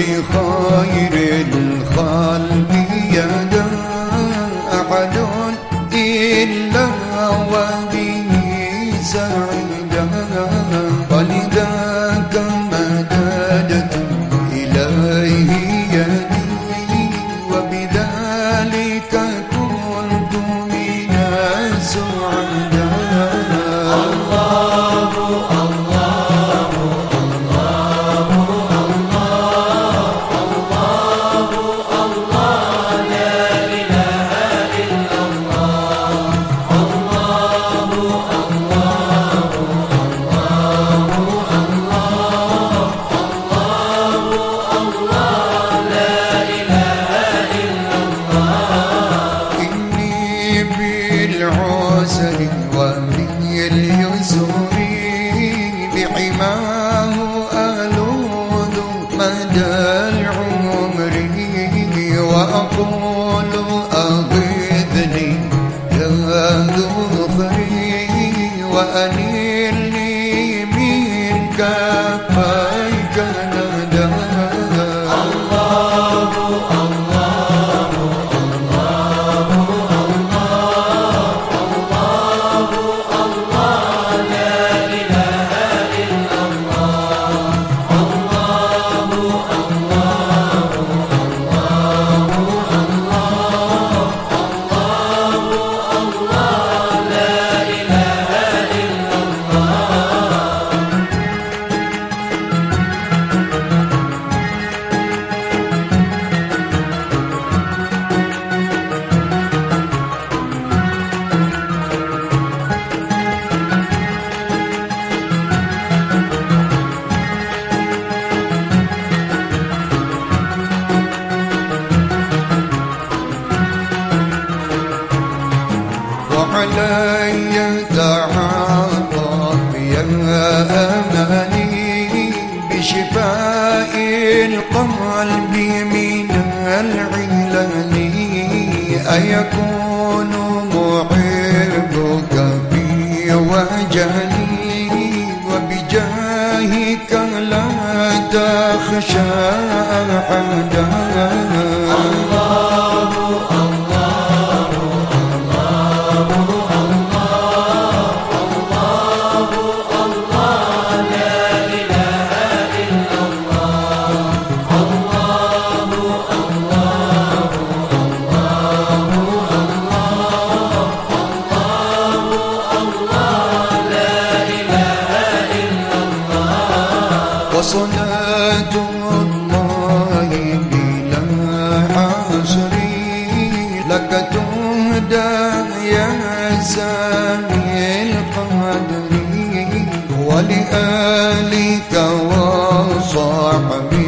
لخير الخلق يدا أحد إلا وبه سعيدا. ولذاك مددت إليه يدي وبذلك كنت من السعداء. ظفري وعلي تعاطف يا أماني بشفاء القلب من العلل أيكون محبك في وجهي وبجاهك لا تخشى أحدا الله I'm